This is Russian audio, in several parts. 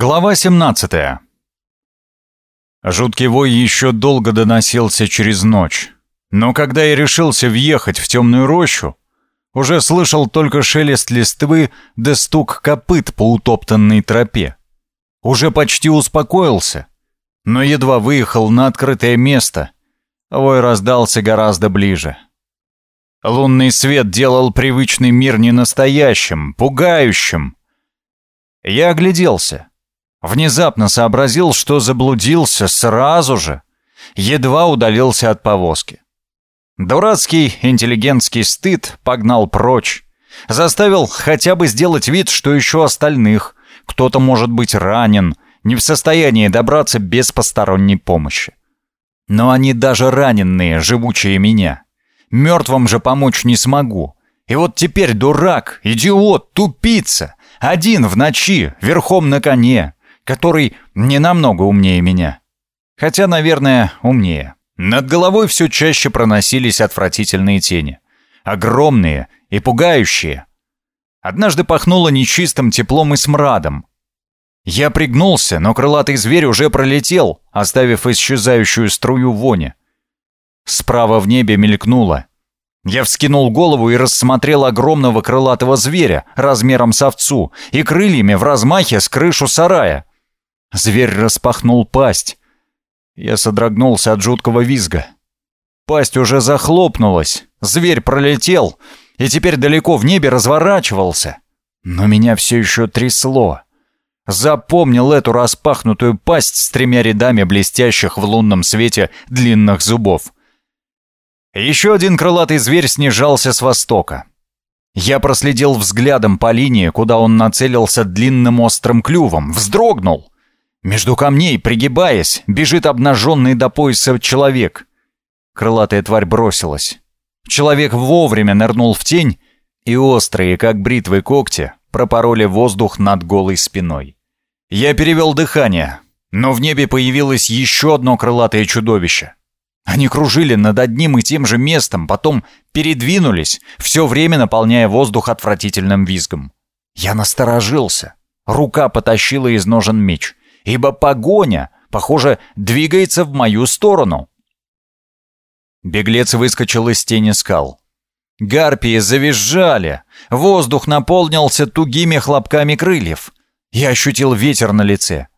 Глава 17 Жуткий вой еще долго доносился через ночь. Но когда я решился въехать в темную рощу, уже слышал только шелест листвы да стук копыт по утоптанной тропе. Уже почти успокоился, но едва выехал на открытое место, вой раздался гораздо ближе. Лунный свет делал привычный мир ненастоящим, пугающим. Я огляделся. Внезапно сообразил, что заблудился сразу же, едва удалился от повозки. Дурацкий интеллигентский стыд погнал прочь, заставил хотя бы сделать вид, что еще остальных, кто-то может быть ранен, не в состоянии добраться без посторонней помощи. Но они даже раненые, живучие меня. Мертвым же помочь не смогу. И вот теперь дурак, идиот, тупица, один в ночи, верхом на коне, который не намного умнее меня. Хотя, наверное, умнее. Над головой все чаще проносились отвратительные тени. Огромные и пугающие. Однажды пахнуло нечистым теплом и смрадом. Я пригнулся, но крылатый зверь уже пролетел, оставив исчезающую струю вони. Справа в небе мелькнуло. Я вскинул голову и рассмотрел огромного крылатого зверя размером с овцу и крыльями в размахе с крышу сарая. Зверь распахнул пасть. Я содрогнулся от жуткого визга. Пасть уже захлопнулась, зверь пролетел и теперь далеко в небе разворачивался. Но меня все еще трясло. Запомнил эту распахнутую пасть с тремя рядами блестящих в лунном свете длинных зубов. Еще один крылатый зверь снижался с востока. Я проследил взглядом по линии, куда он нацелился длинным острым клювом, вздрогнул. Между камней, пригибаясь, бежит обнаженный до пояса человек. Крылатая тварь бросилась. Человек вовремя нырнул в тень, и острые, как бритвы когти, пропороли воздух над голой спиной. Я перевел дыхание, но в небе появилось еще одно крылатое чудовище. Они кружили над одним и тем же местом, потом передвинулись, все время наполняя воздух отвратительным визгом. Я насторожился. Рука потащила из ножен меч ибо погоня, похоже, двигается в мою сторону. Беглец выскочил из тени скал. Гарпии завизжали, воздух наполнился тугими хлопками крыльев. Я ощутил ветер на лице.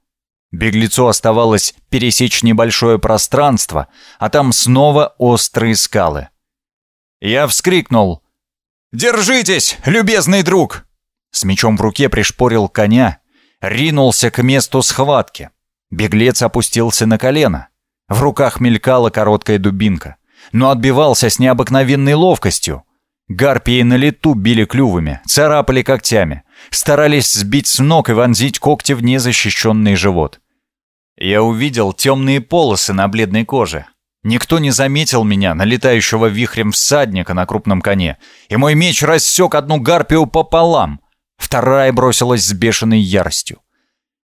Беглецу оставалось пересечь небольшое пространство, а там снова острые скалы. Я вскрикнул. «Держитесь, любезный друг!» С мечом в руке пришпорил коня ринулся к месту схватки. Беглец опустился на колено. В руках мелькала короткая дубинка, но отбивался с необыкновенной ловкостью. Гарпии на лету били клювами, царапали когтями, старались сбить с ног и вонзить когти в незащищенный живот. Я увидел темные полосы на бледной коже. Никто не заметил меня, налетающего вихрем всадника на крупном коне, и мой меч рассек одну гарпию пополам — Вторая бросилась с бешеной яростью.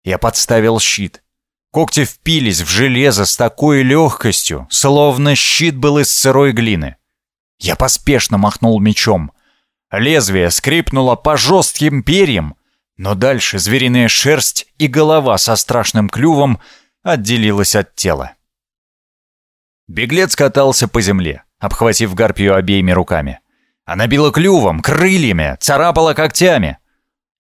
Я подставил щит. Когти впились в железо с такой легкостью, словно щит был из сырой глины. Я поспешно махнул мечом. Лезвие скрипнуло по жестким перьям, но дальше звериная шерсть и голова со страшным клювом отделилась от тела. Беглец катался по земле, обхватив гарпию обеими руками. Она била клювом, крыльями, царапала когтями.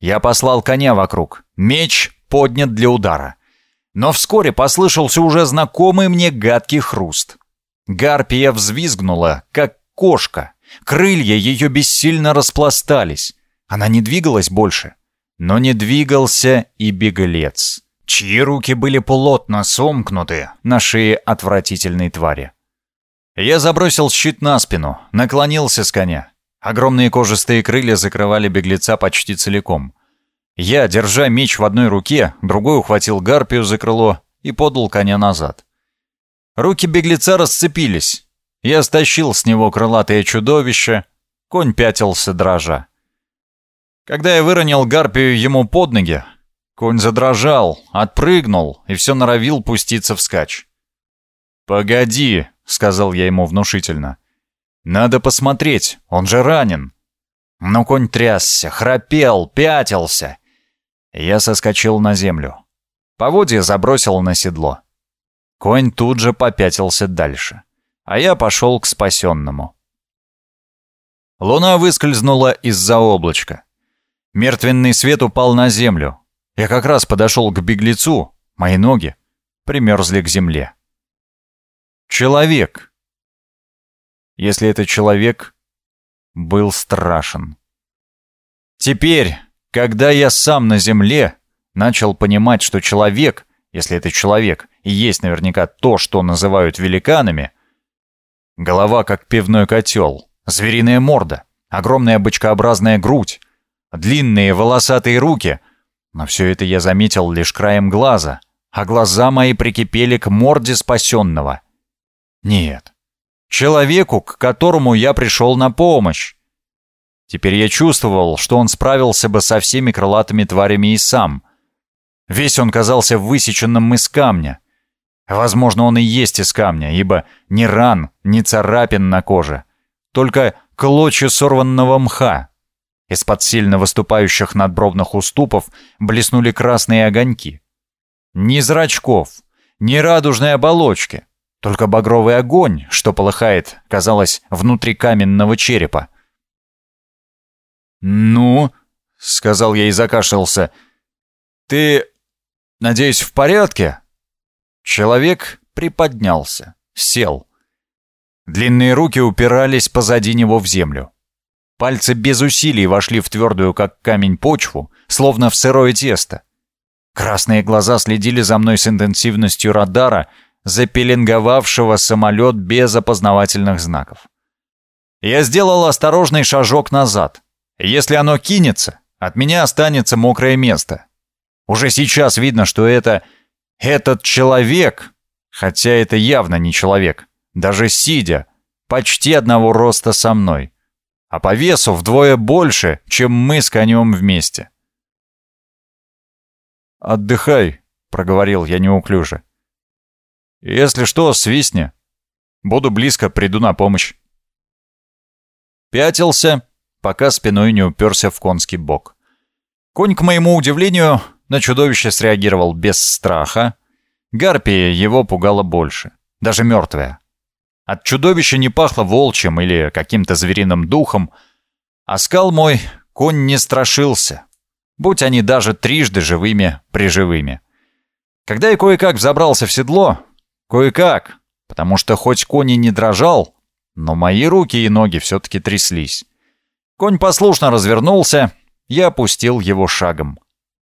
Я послал коня вокруг. Меч поднят для удара. Но вскоре послышался уже знакомый мне гадкий хруст. Гарпия взвизгнула, как кошка. Крылья ее бессильно распластались. Она не двигалась больше. Но не двигался и беглец, чьи руки были плотно сомкнуты на шее отвратительной твари. Я забросил щит на спину, наклонился с коня. Огромные кожистые крылья закрывали беглеца почти целиком. Я, держа меч в одной руке, другой ухватил гарпию за крыло и подал коня назад. Руки беглеца расцепились. Я стащил с него крылатое чудовище. Конь пятился дрожа. Когда я выронил гарпию ему под ноги, конь задрожал, отпрыгнул и все норовил пуститься вскачь. «Погоди», — сказал я ему внушительно. Надо посмотреть, он же ранен. Но конь трясся, храпел, пятился. Я соскочил на землю. Поводья забросил на седло. Конь тут же попятился дальше, а я пошел к спасенному. Луна выскользнула из-за облачка. Мертвенный свет упал на землю. Я как раз подошел к беглецу, мои ноги примерзли к земле. Человек. Если это человек, был страшен. Теперь, когда я сам на земле, начал понимать, что человек, если это человек, и есть наверняка то, что называют великанами, голова как пивной котел, звериная морда, огромная бычкообразная грудь, длинные волосатые руки, но все это я заметил лишь краем глаза, а глаза мои прикипели к морде спасенного. Нет, человеку, к которому я пришел на помощь. Теперь я чувствовал, что он справился бы со всеми крылатыми тварями и сам. Весь он казался высеченным из камня. Возможно, он и есть из камня, ибо ни ран, ни царапин на коже, только клочья сорванного мха. Из-под сильно выступающих надбровных уступов блеснули красные огоньки. Ни зрачков, ни радужной оболочки, только багровый огонь, что полыхает, казалось, внутри каменного черепа. «Ну?» — сказал я и закашлялся. «Ты, надеюсь, в порядке?» Человек приподнялся, сел. Длинные руки упирались позади него в землю. Пальцы без усилий вошли в твердую, как камень, почву, словно в сырое тесто. Красные глаза следили за мной с интенсивностью радара, запеленговавшего самолет без опознавательных знаков. Я сделал осторожный шажок назад. Если оно кинется, от меня останется мокрое место. Уже сейчас видно, что это... этот человек, хотя это явно не человек, даже сидя, почти одного роста со мной, а по весу вдвое больше, чем мы с конем вместе. «Отдыхай», — проговорил я неуклюже. Если что, свистни. Буду близко, приду на помощь. Пятился, пока спиной не уперся в конский бок. Конь, к моему удивлению, на чудовище среагировал без страха. Гарпия его пугала больше, даже мертвая. От чудовища не пахло волчьим или каким-то звериным духом, а скал мой конь не страшился, будь они даже трижды живыми приживыми. Когда я кое-как взобрался в седло, Кое-как, потому что хоть конь и не дрожал, но мои руки и ноги все-таки тряслись. Конь послушно развернулся, я опустил его шагом.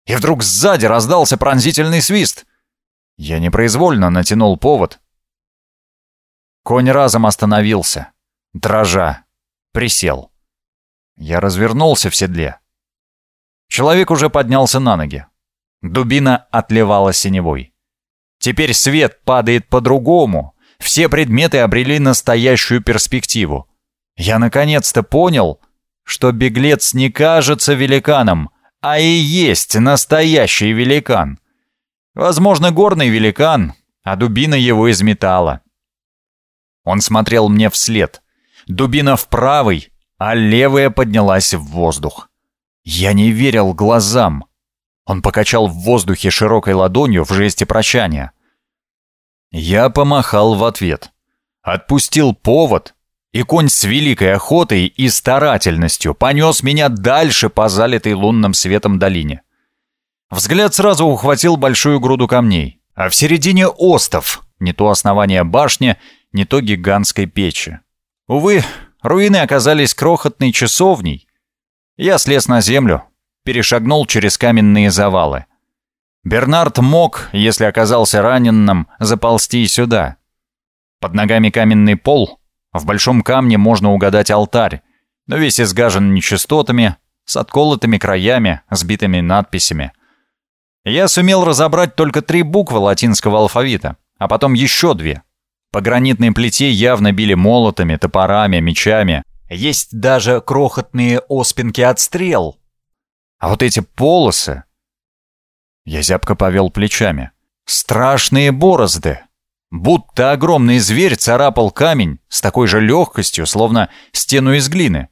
И вдруг сзади раздался пронзительный свист. Я непроизвольно натянул повод. Конь разом остановился, дрожа, присел. Я развернулся в седле. Человек уже поднялся на ноги. Дубина отливала синевой. Теперь свет падает по-другому. Все предметы обрели настоящую перспективу. Я наконец-то понял, что беглец не кажется великаном, а и есть настоящий великан. Возможно, горный великан, а дубина его из металла. Он смотрел мне вслед. Дубина в правый, а левая поднялась в воздух. Я не верил глазам. Он покачал в воздухе широкой ладонью в жесте прощания. Я помахал в ответ. Отпустил повод, и конь с великой охотой и старательностью понес меня дальше по залитой лунным светом долине. Взгляд сразу ухватил большую груду камней, а в середине остов, не то основание башни, не то гигантской печи. Увы, руины оказались крохотной часовней. Я слез на землю, перешагнул через каменные завалы. Бернард мог, если оказался раненым, заползти сюда. Под ногами каменный пол, в большом камне можно угадать алтарь, но весь изгажен нечистотами, с отколотыми краями, сбитыми надписями. Я сумел разобрать только три буквы латинского алфавита, а потом еще две. По гранитной плите явно били молотами, топорами, мечами. Есть даже крохотные оспинки от стрел. А вот эти полосы, я зябко повел плечами. Страшные борозды. Будто огромный зверь царапал камень с такой же легкостью, словно стену из глины.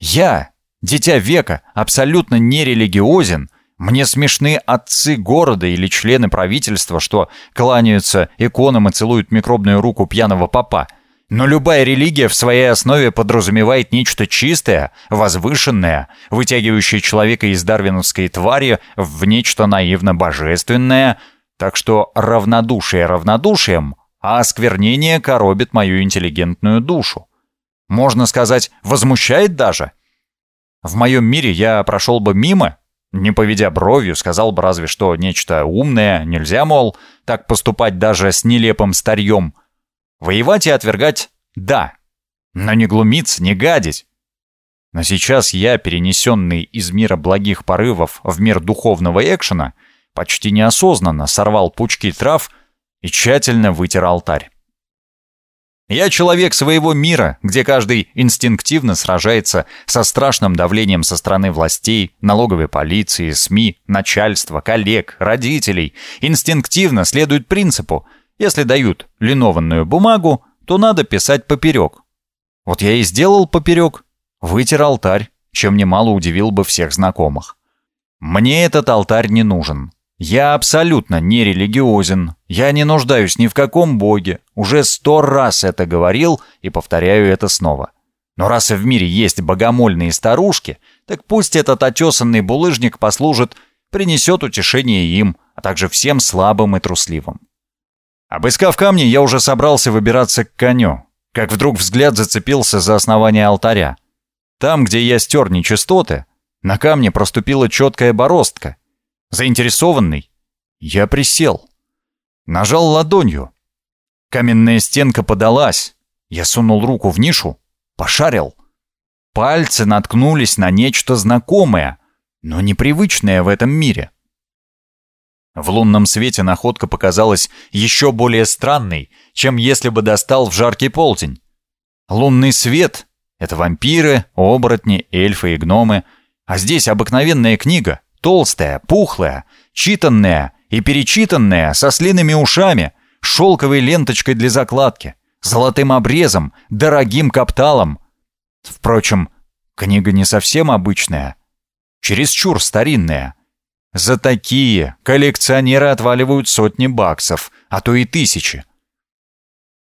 Я, дитя века, абсолютно нерелигиозен, Мне смешны отцы города или члены правительства, что кланяются иконам и целуют микробную руку пьяного папа. Но любая религия в своей основе подразумевает нечто чистое, возвышенное, вытягивающее человека из дарвиновской твари в нечто наивно-божественное. Так что равнодушие равнодушием, а осквернение коробит мою интеллигентную душу. Можно сказать, возмущает даже. В моем мире я прошел бы мимо, не поведя бровью, сказал бы разве что нечто умное, нельзя, мол, так поступать даже с нелепым старьем. Воевать и отвергать — да, но не глумиться, не гадить. Но сейчас я, перенесенный из мира благих порывов в мир духовного экшена, почти неосознанно сорвал пучки трав и тщательно вытер алтарь. Я человек своего мира, где каждый инстинктивно сражается со страшным давлением со стороны властей, налоговой полиции, СМИ, начальства, коллег, родителей. Инстинктивно следует принципу «если дают линованную бумагу, то надо писать поперек». Вот я и сделал поперек, вытер алтарь, чем немало удивил бы всех знакомых. Мне этот алтарь не нужен. Я абсолютно не религиозен, я не нуждаюсь ни в каком боге, уже сто раз это говорил и повторяю это снова. Но раз в мире есть богомольные старушки, так пусть этот отесанный булыжник послужит, принесет утешение им, а также всем слабым и трусливым. Обыскав камни, я уже собрался выбираться к коню, как вдруг взгляд зацепился за основание алтаря. Там, где я стер нечистоты, на камне проступила четкая бороздка — Заинтересованный, я присел. Нажал ладонью. Каменная стенка подалась. Я сунул руку в нишу, пошарил. Пальцы наткнулись на нечто знакомое, но непривычное в этом мире. В лунном свете находка показалась еще более странной, чем если бы достал в жаркий полдень. Лунный свет — это вампиры, оборотни, эльфы и гномы, а здесь обыкновенная книга — Толстая, пухлая, читанная и перечитанная, со слиными ушами, шелковой ленточкой для закладки, золотым обрезом, дорогим капталом. Впрочем, книга не совсем обычная, чересчур старинная. За такие коллекционеры отваливают сотни баксов, а то и тысячи.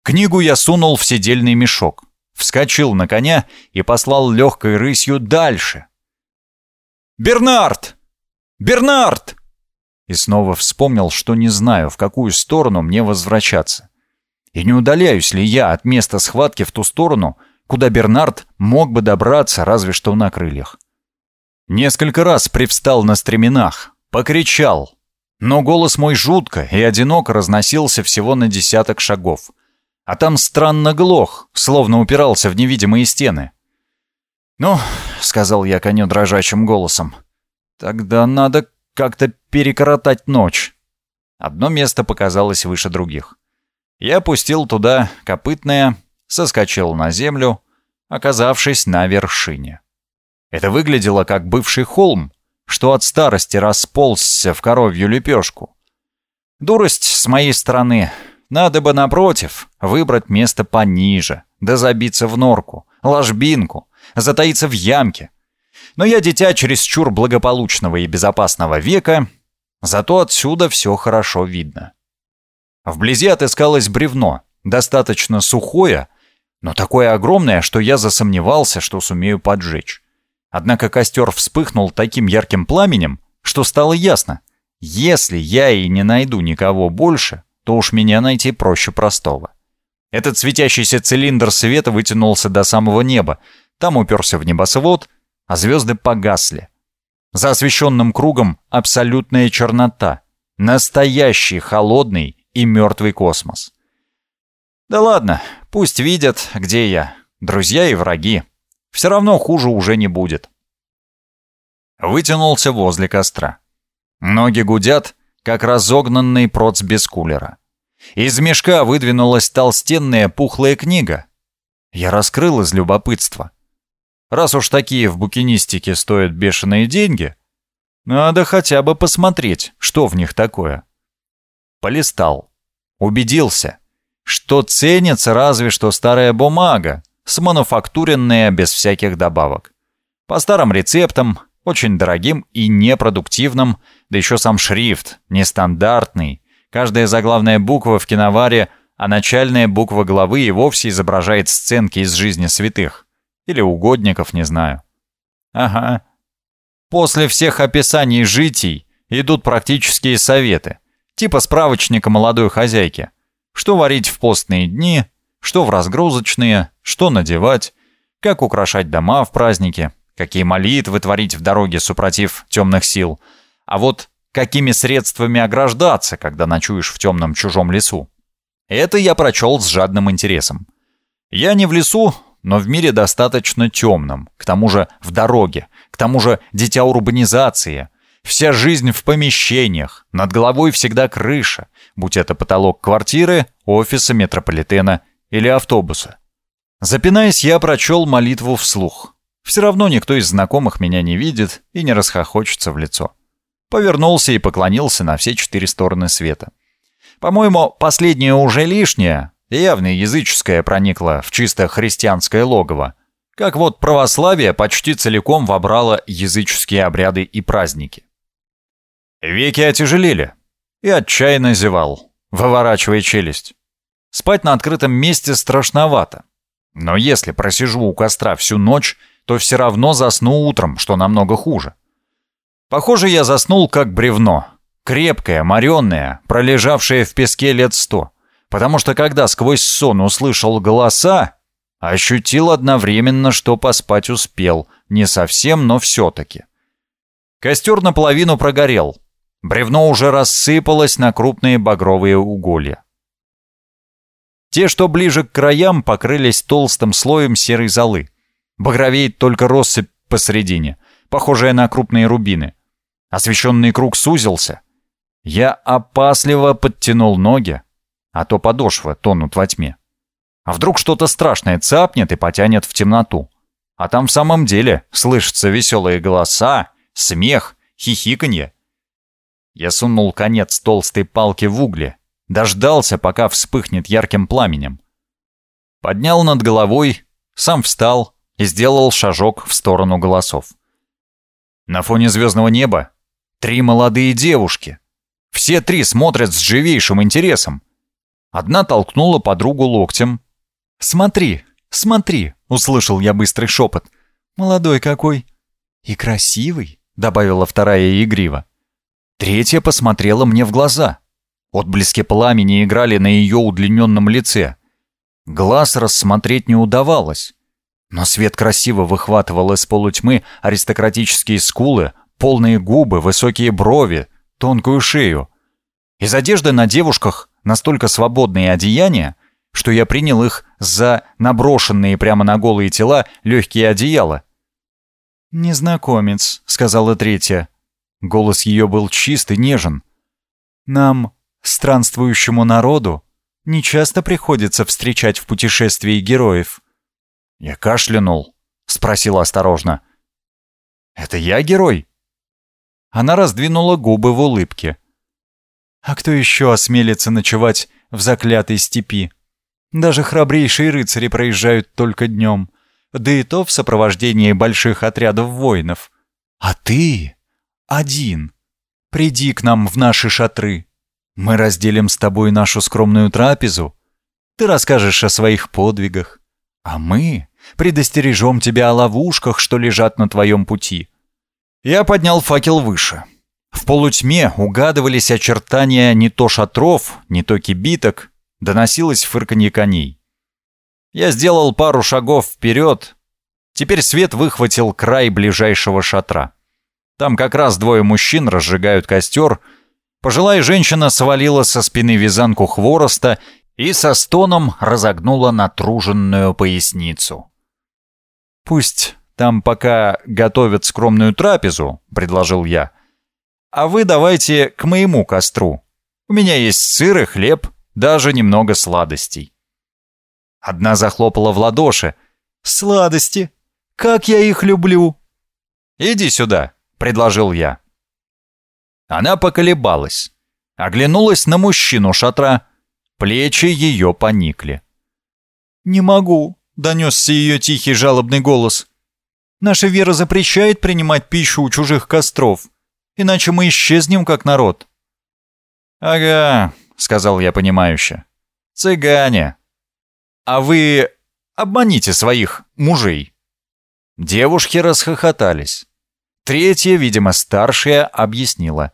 Книгу я сунул в седельный мешок, вскочил на коня и послал легкой рысью дальше. «Бернард!» «Бернард!» И снова вспомнил, что не знаю, в какую сторону мне возвращаться. И не удаляюсь ли я от места схватки в ту сторону, куда Бернард мог бы добраться разве что на крыльях. Несколько раз привстал на стременах, покричал, но голос мой жутко и одиноко разносился всего на десяток шагов. А там странно глох, словно упирался в невидимые стены. «Ну», — сказал я коню дрожащим голосом, — Тогда надо как-то перекоротать ночь. Одно место показалось выше других. Я опустил туда копытное, соскочил на землю, оказавшись на вершине. Это выглядело как бывший холм, что от старости расползся в коровью лепешку. Дурость с моей стороны. Надо бы, напротив, выбрать место пониже, да забиться в норку, ложбинку, затаиться в ямке, но я дитя чересчур благополучного и безопасного века, зато отсюда все хорошо видно. Вблизи отыскалось бревно, достаточно сухое, но такое огромное, что я засомневался, что сумею поджечь. Однако костер вспыхнул таким ярким пламенем, что стало ясно. Если я и не найду никого больше, то уж меня найти проще простого. Этот светящийся цилиндр света вытянулся до самого неба, там уперся в небосвод — а звезды погасли. За освещенным кругом абсолютная чернота, настоящий холодный и мертвый космос. Да ладно, пусть видят, где я, друзья и враги. Все равно хуже уже не будет. Вытянулся возле костра. Ноги гудят, как разогнанный проц без кулера. Из мешка выдвинулась толстенная пухлая книга. Я раскрыл из любопытства. Раз уж такие в букинистике стоят бешеные деньги, надо хотя бы посмотреть, что в них такое. Полистал. Убедился, что ценится разве что старая бумага, смануфактуренная без всяких добавок. По старым рецептам, Очень дорогим и непродуктивным, да еще сам шрифт, нестандартный. Каждая заглавная буква в киноваре, а начальная буква главы и вовсе изображает сценки из жизни святых. Или угодников, не знаю. Ага. После всех описаний житий идут практические советы, типа справочника молодой хозяйки. Что варить в постные дни, что в разгрузочные, что надевать, как украшать дома в праздники, какие молитвы творить в дороге супротив темных сил, а вот какими средствами ограждаться, когда ночуешь в темном чужом лесу. Это я прочел с жадным интересом. Я не в лесу, но в мире достаточно темном, к тому же в дороге, к тому же дитя урбанизации. Вся жизнь в помещениях, над головой всегда крыша, будь это потолок квартиры, офиса, метрополитена или автобуса. Запинаясь, я прочел молитву вслух. Все равно никто из знакомых меня не видит и не расхохочется в лицо. Повернулся и поклонился на все четыре стороны света. По-моему, последнее уже лишнее, явно языческое проникло в чисто христианское логово. Как вот православие почти целиком вобрало языческие обряды и праздники. Веки отяжелели. И отчаянно зевал, выворачивая челюсть. Спать на открытом месте страшновато. Но если просижу у костра всю ночь, то все равно засну утром, что намного хуже. Похоже, я заснул как бревно. Крепкое, моренное, пролежавшее в песке лет сто. Потому что когда сквозь сон услышал голоса, ощутил одновременно, что поспать успел. Не совсем, но все-таки. Костер наполовину прогорел. Бревно уже рассыпалось на крупные багровые уголья. Те, что ближе к краям, покрылись толстым слоем серой золы. Багровеет только россыпь посередине, похожая на крупные рубины. Освещенный круг сузился. Я опасливо подтянул ноги, а то подошвы тонут во тьме. А вдруг что-то страшное цапнет и потянет в темноту? А там в самом деле слышатся веселые голоса, смех, хихиканье. Я сунул конец толстой палки в угли Дождался, пока вспыхнет ярким пламенем. Поднял над головой, сам встал и сделал шажок в сторону голосов. На фоне звездного неба три молодые девушки. Все три смотрят с живейшим интересом. Одна толкнула подругу локтем. «Смотри, смотри!» — услышал я быстрый шепот. «Молодой какой!» «И красивый!» — добавила вторая игриво. Третья посмотрела мне в глаза. Отблески пламени играли на ее удлиненном лице. Глаз рассмотреть не удавалось. Но свет красиво выхватывал из полутьмы аристократические скулы, полные губы, высокие брови, тонкую шею. Из одежды на девушках настолько свободные одеяния, что я принял их за наброшенные прямо на голые тела легкие одеяла. «Незнакомец», — сказала третья. Голос ее был чист и нежен. «Нам Странствующему народу нечасто приходится встречать в путешествии героев. Я кашлянул, спросил осторожно. «Это я герой?» Она раздвинула губы в улыбке. «А кто еще осмелится ночевать в заклятой степи? Даже храбрейшие рыцари проезжают только днем, да и то в сопровождении больших отрядов воинов. А ты один. Приди к нам в наши шатры. Мы разделим с тобой нашу скромную трапезу. Ты расскажешь о своих подвигах, а мы предостережем тебя о ловушках, что лежат на твоем пути». Я поднял факел выше. В полутьме угадывались очертания не то шатров, не то кибиток, доносилось фырканье коней. Я сделал пару шагов вперед. Теперь свет выхватил край ближайшего шатра. Там как раз двое мужчин разжигают костер — Пожилая женщина свалила со спины вязанку хвороста и со стоном разогнула натруженную поясницу. «Пусть там пока готовят скромную трапезу», — предложил я. «А вы давайте к моему костру. У меня есть сыр и хлеб, даже немного сладостей». Одна захлопала в ладоши. «Сладости! Как я их люблю!» «Иди сюда», — предложил я. Она поколебалась, оглянулась на мужчину шатра, плечи ее поникли. «Не могу», — донесся ее тихий жалобный голос. Наша вера запрещает принимать пищу у чужих костров, иначе мы исчезнем как народ». «Ага», — сказал я понимающе. «Цыгане. А вы обманите своих мужей». Девушки расхохотались. Третья, видимо, старшая, объяснила.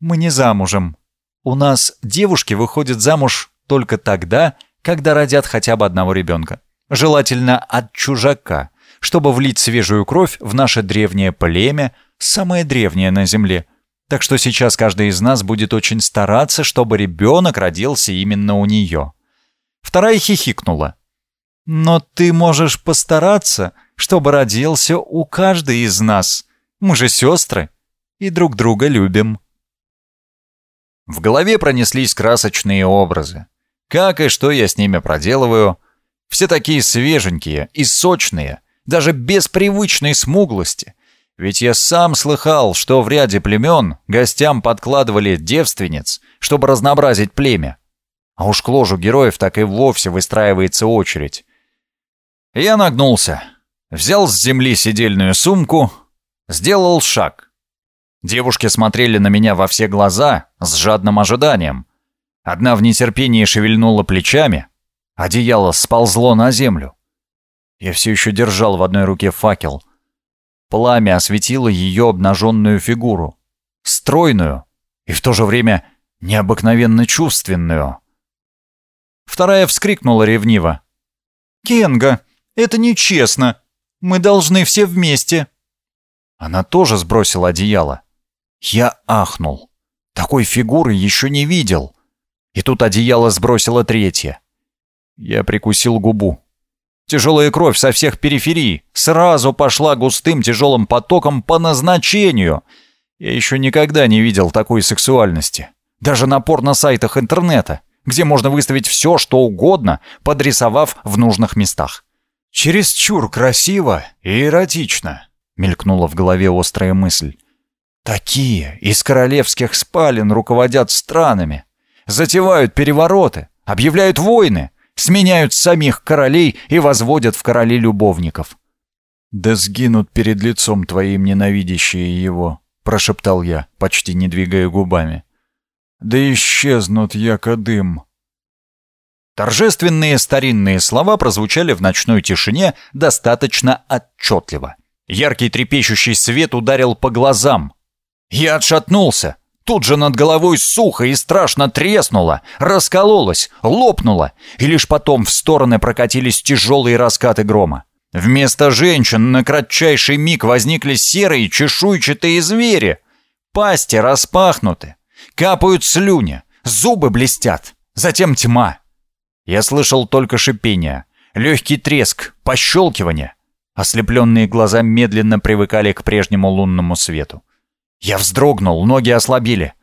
«Мы не замужем. У нас девушки выходят замуж только тогда, когда родят хотя бы одного ребенка. Желательно от чужака, чтобы влить свежую кровь в наше древнее племя, самое древнее на земле. Так что сейчас каждый из нас будет очень стараться, чтобы ребенок родился именно у нее. Вторая хихикнула. «Но ты можешь постараться, чтобы родился у каждой из нас. Мы же сестры и друг друга любим». В голове пронеслись красочные образы. Как и что я с ними проделываю. Все такие свеженькие и сочные, даже без привычной смуглости. Ведь я сам слыхал, что в ряде племен гостям подкладывали девственниц, чтобы разнообразить племя. А уж к ложу героев так и вовсе выстраивается очередь. Я нагнулся, взял с земли сидельную сумку, сделал шаг. Девушки смотрели на меня во все глаза с жадным ожиданием. Одна в нетерпении шевельнула плечами, одеяло сползло на землю. Я все еще держал в одной руке факел. Пламя осветило ее обнаженную фигуру, стройную и в то же время необыкновенно чувственную. Вторая вскрикнула ревниво. «Кенга, это нечестно. Мы должны все вместе». Она тоже сбросила одеяло. Я ахнул. Такой фигуры еще не видел. И тут одеяло сбросило третье. Я прикусил губу. Тяжелая кровь со всех периферий сразу пошла густым тяжелым потоком по назначению. Я еще никогда не видел такой сексуальности. Даже напор на сайтах интернета, где можно выставить все, что угодно, подрисовав в нужных местах. Чересчур красиво и эротично, мелькнула в голове острая мысль. Такие из королевских спален руководят странами, затевают перевороты, объявляют войны, сменяют самих королей и возводят в короли любовников. «Да сгинут перед лицом твоим ненавидящие его», — прошептал я, почти не двигая губами. «Да исчезнут, яко дым». Торжественные старинные слова прозвучали в ночной тишине достаточно отчетливо. Яркий трепещущий свет ударил по глазам, я отшатнулся. Тут же над головой сухо и страшно треснуло, раскололось, лопнуло, и лишь потом в стороны прокатились тяжелые раскаты грома. Вместо женщин на кратчайший миг возникли серые чешуйчатые звери. Пасти распахнуты, капают слюни, зубы блестят, затем тьма. Я слышал только шипение, легкий треск, пощелкивание. Ослепленные глаза медленно привыкали к прежнему лунному свету. Я вздрогнул, ноги ослабили.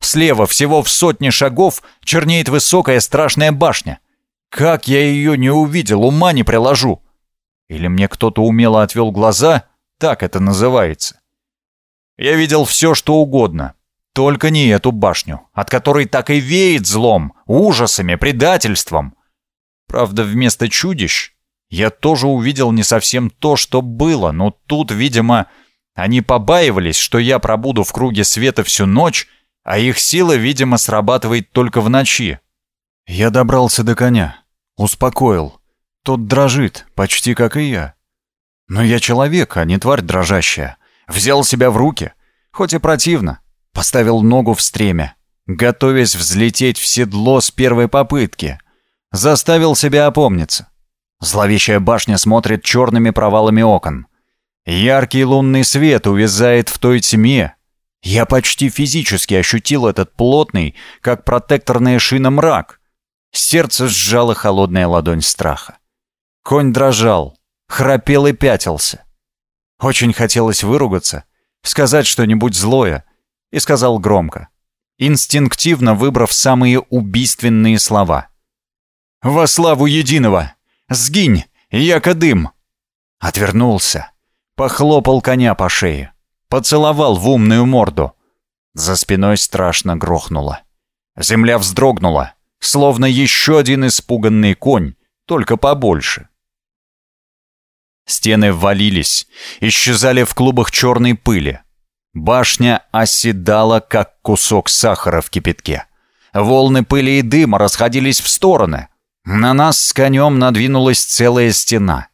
Слева, всего в сотне шагов, чернеет высокая страшная башня. Как я ее не увидел, ума не приложу. Или мне кто-то умело отвел глаза, так это называется. Я видел все, что угодно, только не эту башню, от которой так и веет злом, ужасами, предательством. Правда, вместо чудищ я тоже увидел не совсем то, что было, но тут, видимо, они побаивались, что я пробуду в круге света всю ночь, а их сила, видимо, срабатывает только в ночи. Я добрался до коня, успокоил. Тот дрожит, почти как и я. Но я человек, а не тварь дрожащая. Взял себя в руки, хоть и противно. Поставил ногу в стремя, готовясь взлететь в седло с первой попытки. Заставил себя опомниться. Зловещая башня смотрит черными провалами окон. Яркий лунный свет увязает в той тьме. Я почти физически ощутил этот плотный, как протекторная шина мрак. Сердце сжало холодная ладонь страха. Конь дрожал, храпел и пятился. Очень хотелось выругаться, сказать что-нибудь злое, и сказал громко, инстинктивно выбрав самые убийственные слова. «Во славу единого! Сгинь, яко дым!» Отвернулся Похлопал коня по шее. Поцеловал в умную морду. За спиной страшно грохнуло. Земля вздрогнула, словно еще один испуганный конь, только побольше. Стены валились, исчезали в клубах черной пыли. Башня оседала, как кусок сахара в кипятке. Волны пыли и дыма расходились в стороны. На нас с конем надвинулась целая стена.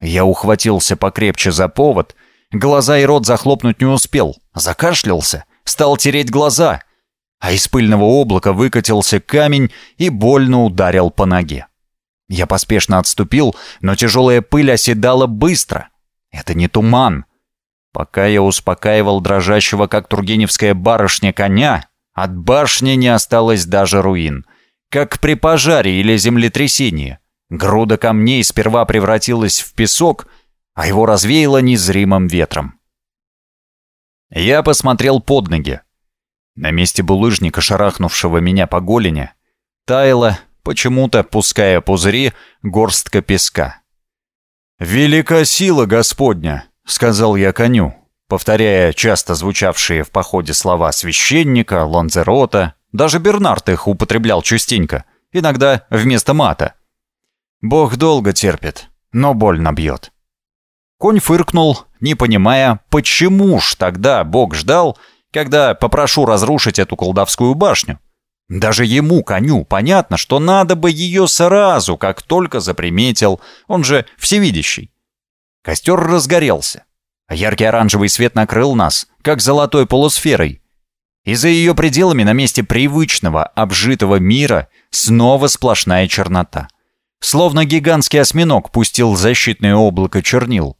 Я ухватился покрепче за повод, глаза и рот захлопнуть не успел, закашлялся, стал тереть глаза, а из пыльного облака выкатился камень и больно ударил по ноге. Я поспешно отступил, но тяжелая пыль оседала быстро. Это не туман. Пока я успокаивал дрожащего, как тургеневская барышня, коня, от башни не осталось даже руин. Как при пожаре или землетрясении. Груда камней сперва превратилась в песок, а его развеяло незримым ветром. Я посмотрел под ноги. На месте булыжника, шарахнувшего меня по голени, таяла, почему-то, пуская пузыри, горстка песка. «Велика сила Господня!» — сказал я коню, повторяя часто звучавшие в походе слова священника, ланзерота, даже Бернард их употреблял частенько, иногда вместо мата. «Бог долго терпит, но больно бьет». Конь фыркнул, не понимая, почему ж тогда Бог ждал, когда попрошу разрушить эту колдовскую башню. Даже ему, коню, понятно, что надо бы ее сразу, как только заприметил, он же всевидящий. Костер разгорелся, а яркий оранжевый свет накрыл нас, как золотой полусферой. И за ее пределами на месте привычного, обжитого мира снова сплошная чернота. Словно гигантский осьминог пустил защитное облако чернил.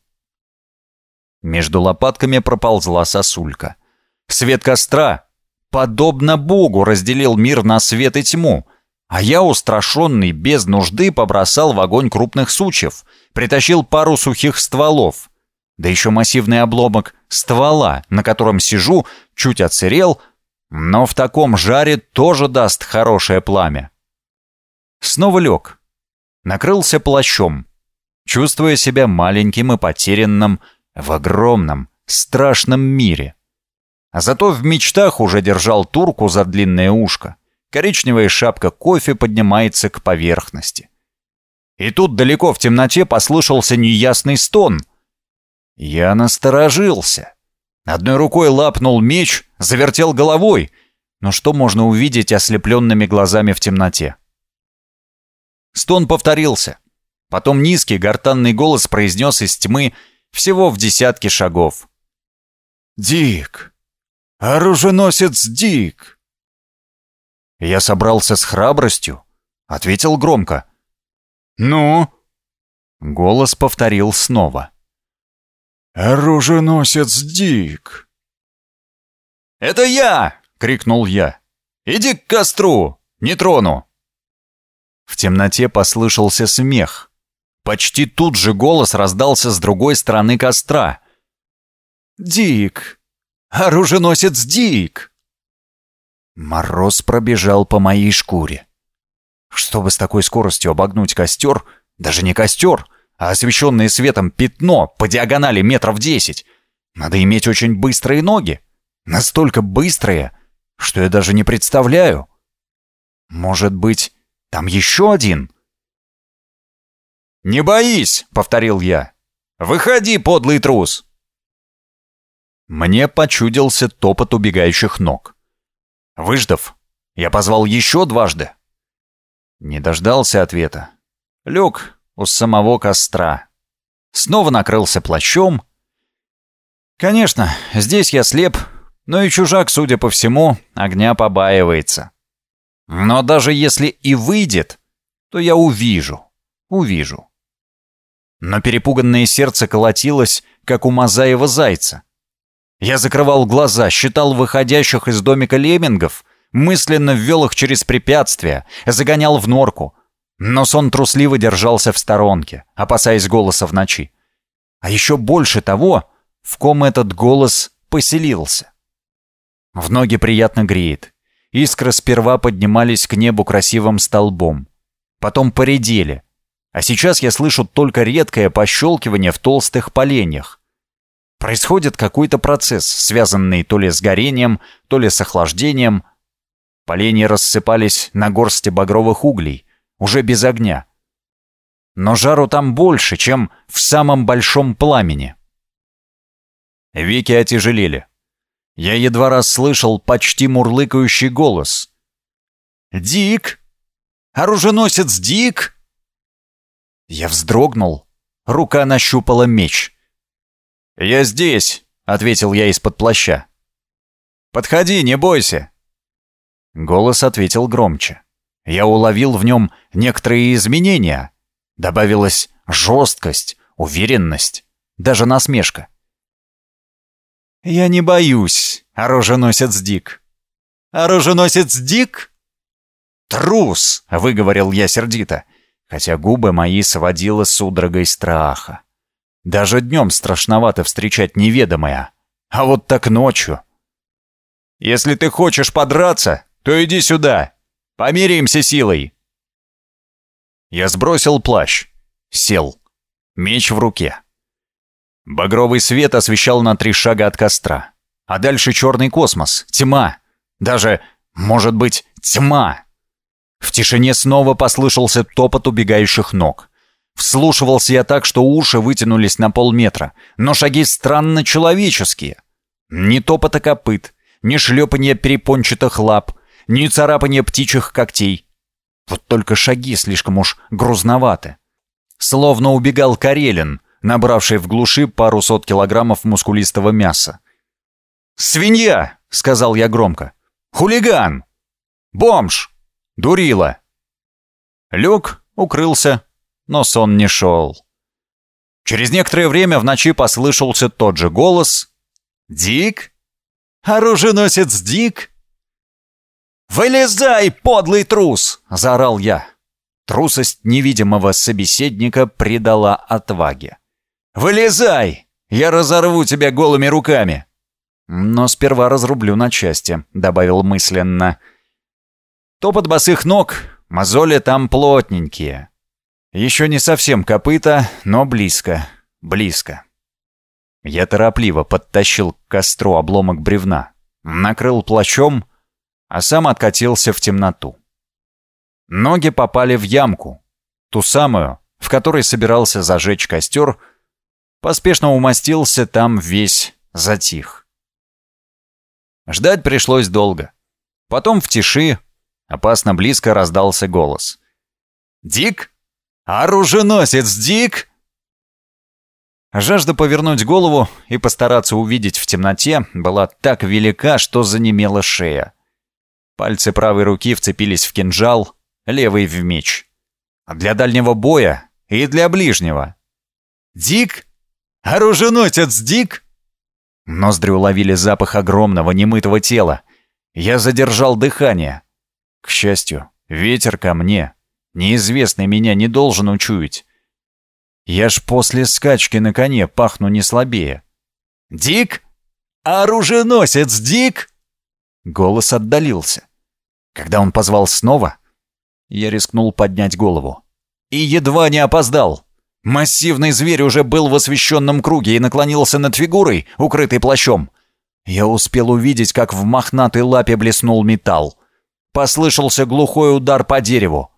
Между лопатками проползла сосулька. Свет костра подобно Богу, разделил мир на свет и тьму, а я, устрашенный, без нужды побросал в огонь крупных сучьев, притащил пару сухих стволов, да еще массивный обломок ствола, на котором сижу, чуть отсырел, но в таком жаре тоже даст хорошее пламя. Снова лег, накрылся плащом, чувствуя себя маленьким и потерянным в огромном, страшном мире — а зато в мечтах уже держал турку за длинное ушко. Коричневая шапка кофе поднимается к поверхности. И тут далеко в темноте послышался неясный стон. Я насторожился. Одной рукой лапнул меч, завертел головой. Но что можно увидеть ослепленными глазами в темноте? Стон повторился. Потом низкий гортанный голос произнес из тьмы всего в десятки шагов. «Дик, «Оруженосец Дик!» Я собрался с храбростью, ответил громко. «Ну?» Голос повторил снова. «Оруженосец Дик!» «Это я!» — крикнул я. «Иди к костру! Не трону!» В темноте послышался смех. Почти тут же голос раздался с другой стороны костра. «Дик! Оруженосец Дик!» Мороз пробежал по моей шкуре. Чтобы с такой скоростью обогнуть костер, даже не костер, а освещенное светом пятно по диагонали метров десять, надо иметь очень быстрые ноги. Настолько быстрые, что я даже не представляю. Может быть, там еще один? «Не боись!» — повторил я. «Выходи, подлый трус!» Мне почудился топот убегающих ног. Выждав, я позвал еще дважды. Не дождался ответа. Лег у самого костра. Снова накрылся плащом. Конечно, здесь я слеп, но и чужак, судя по всему, огня побаивается. Но даже если и выйдет, то я увижу, увижу. Но перепуганное сердце колотилось, как у Мазаева зайца. Я закрывал глаза, считал выходящих из домика леммингов, мысленно ввел их через препятствия, загонял в норку. Но сон трусливо держался в сторонке, опасаясь голоса в ночи. А еще больше того, в ком этот голос поселился. В ноги приятно греет. Искры сперва поднимались к небу красивым столбом. Потом поредели. А сейчас я слышу только редкое пощелкивание в толстых поленьях. Происходит какой-то процесс, связанный то ли с горением, то ли с охлаждением. Поленья рассыпались на горсти багровых углей, уже без огня. но жару там больше, чем в самом большом пламени. Веки отяжелели. Я едва раз слышал почти мурлыкающий голос. «Дик! Оруженосец Дик!» Я вздрогнул. Рука нащупала меч. «Я здесь!» — ответил я из-под плаща. «Подходи, не бойся!» Голос ответил громче. Я уловил в нем некоторые изменения. Добавилась жесткость, уверенность, даже насмешка. «Я не боюсь, оруженосец Дик». «Оруженосец Дик?» «Трус!» — выговорил я сердито, хотя губы мои сводило судорогой страха. Даже днем страшновато встречать неведомое, а вот так ночью. «Если ты хочешь подраться, то иди сюда, померяемся силой». Я сбросил плащ, сел, меч в руке. Багровый свет освещал на три шага от костра. А дальше черный космос, тьма. Даже, может быть, тьма. В тишине снова послышался топот убегающих ног. Вслушивался я так, что уши вытянулись на полметра, но шаги странно человеческие. Ни топота копыт, ни шлепанья перепончатых лап, ни царапания птичьих когтей. Вот только шаги слишком уж грузноваты. Словно убегал Карелин, набравший в глуши пару сот килограммов мускулистого мяса. «Свинья!» — сказал я громко. «Хулиган! Бомж! Дурила!» Люк укрылся, но сон не шел. Через некоторое время в ночи послышался тот же голос. «Дик? Оруженосец Дик?» «Вылезай, подлый трус!» — заорал я. Трусость невидимого собеседника придала отваге. «Вылезай! Я разорву тебя голыми руками!» «Но сперва разрублю на части», — добавил мысленно. Топот босых ног, мозоли там плотненькие. Еще не совсем копыта, но близко, близко. Я торопливо подтащил к костру обломок бревна, накрыл плащом, а сам откатился в темноту. Ноги попали в ямку, ту самую, в которой собирался зажечь костер, Поспешно умостился там весь, затих. Ждать пришлось долго. Потом в тиши, опасно близко раздался голос. «Дик? Оруженосец Дик?» Жажда повернуть голову и постараться увидеть в темноте была так велика, что занемела шея. Пальцы правой руки вцепились в кинжал, левый в меч. Для дальнего боя и для ближнего. «Дик?» «Оруженосец Дик!» Ноздри уловили запах огромного немытого тела. Я задержал дыхание. К счастью, ветер ко мне. Неизвестный меня не должен учуять. Я ж после скачки на коне пахну не слабее. «Дик? Оруженосец Дик?» Голос отдалился. Когда он позвал снова, я рискнул поднять голову. И едва не опоздал. Массивный зверь уже был в освещенном круге и наклонился над фигурой, укрытой плащом. Я успел увидеть, как в мохнатой лапе блеснул металл. Послышался глухой удар по дереву.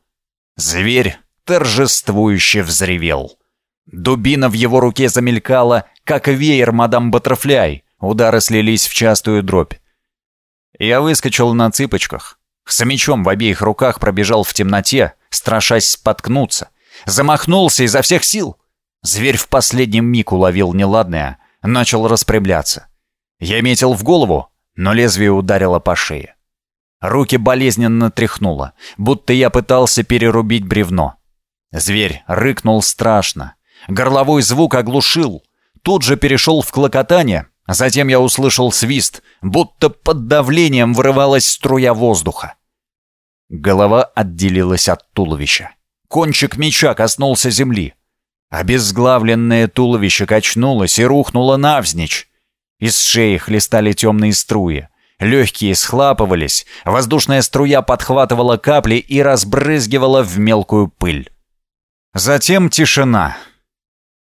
Зверь торжествующе взревел. Дубина в его руке замелькала, как веер мадам Баттерфляй. Удары слились в частую дробь. Я выскочил на цыпочках. С мечом в обеих руках пробежал в темноте, страшась споткнуться — Замахнулся изо всех сил. Зверь в последнем миг уловил неладное, начал распрямляться. Я метил в голову, но лезвие ударило по шее. Руки болезненно тряхнуло, будто я пытался перерубить бревно. Зверь рыкнул страшно. Горловой звук оглушил. Тут же перешел в клокотание. Затем я услышал свист, будто под давлением вырывалась струя воздуха. Голова отделилась от туловища. Кончик меча коснулся земли. Обезглавленное туловище качнулось и рухнуло навзничь. Из шеи хлестали темные струи. Легкие схлапывались, воздушная струя подхватывала капли и разбрызгивала в мелкую пыль. Затем тишина.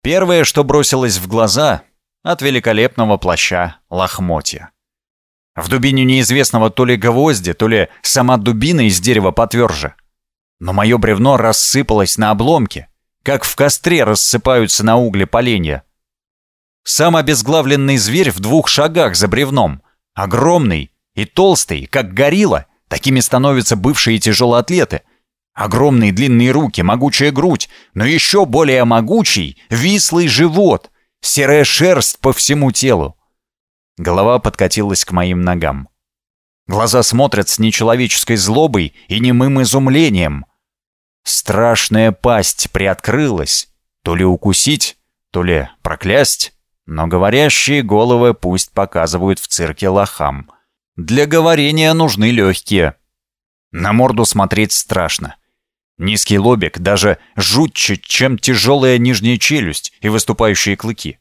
Первое, что бросилось в глаза, от великолепного плаща лохмотья. В дубине неизвестного то ли гвозди, то ли сама дубина из дерева потверже но мое бревно рассыпалось на обломки. как в костре рассыпаются на угле поленья. Сам обезглавленный зверь в двух шагах за бревном, огромный и толстый, как горилла, такими становятся бывшие тяжелоатлеты. Огромные длинные руки, могучая грудь, но еще более могучий, вислый живот, серая шерсть по всему телу. Голова подкатилась к моим ногам. Глаза смотрят с нечеловеческой злобой и немым изумлением. Страшная пасть приоткрылась, то ли укусить, то ли проклясть, но говорящие головы пусть показывают в цирке лохам. Для говорения нужны легкие. На морду смотреть страшно. Низкий лобик даже жутче, чем тяжелая нижняя челюсть и выступающие клыки.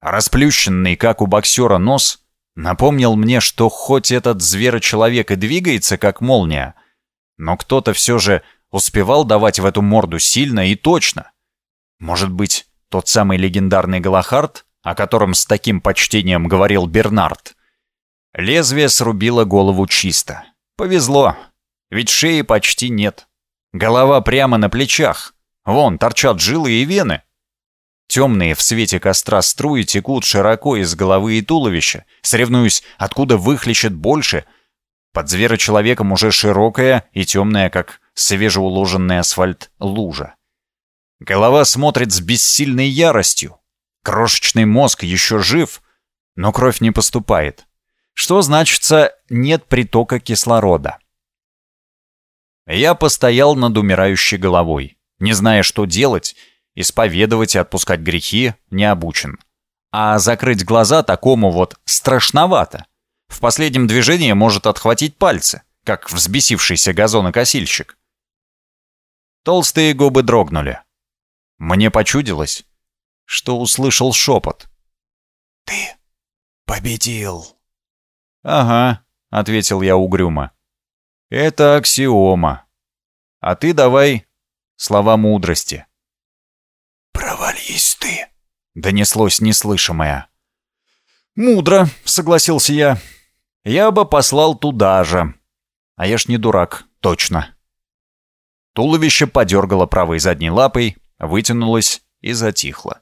Расплющенный, как у боксера, нос напомнил мне, что хоть этот зверочеловек и двигается, как молния, но кто-то все же успевал давать в эту морду сильно и точно. Может быть, тот самый легендарный Галахард, о котором с таким почтением говорил Бернард. Лезвие срубило голову чисто. Повезло, ведь шеи почти нет. Голова прямо на плечах. Вон торчат жилы и вены. Темные в свете костра струи текут широко из головы и туловища, соревнуясь, откуда выхлещет больше. Под зверочеловеком уже широкая и темная, как свежеуложенный асфальт, лужа. Голова смотрит с бессильной яростью. Крошечный мозг еще жив, но кровь не поступает. Что значится нет притока кислорода. Я постоял над умирающей головой, не зная, что делать, исповедовать и отпускать грехи не обучен. А закрыть глаза такому вот страшновато. В последнем движении может отхватить пальцы, как взбесившийся газонокосильщик. Толстые губы дрогнули. Мне почудилось, что услышал шепот. «Ты победил!» «Ага», — ответил я угрюмо. «Это аксиома. А ты давай слова мудрости». «Провались ты!» — донеслось неслышимое. «Мудро», — согласился я. «Я бы послал туда же. А я ж не дурак, точно». Туловище подергало правой задней лапой, вытянулось и затихло.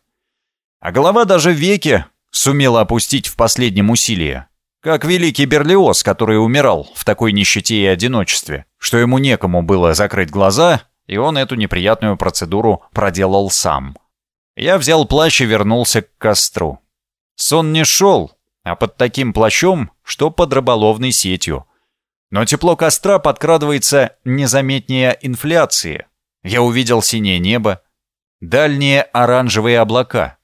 А голова даже веки сумела опустить в последнем усилии. Как великий Берлиоз, который умирал в такой нищете и одиночестве, что ему некому было закрыть глаза, и он эту неприятную процедуру проделал сам. Я взял плащ и вернулся к костру. Сон не шел, а под таким плащом, что под рыболовной сетью. Но тепло костра подкрадывается незаметнее инфляции. Я увидел синее небо, дальние оранжевые облака.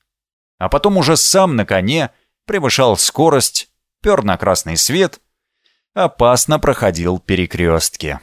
А потом уже сам на коне превышал скорость, пер на красный свет, опасно проходил перекрестки.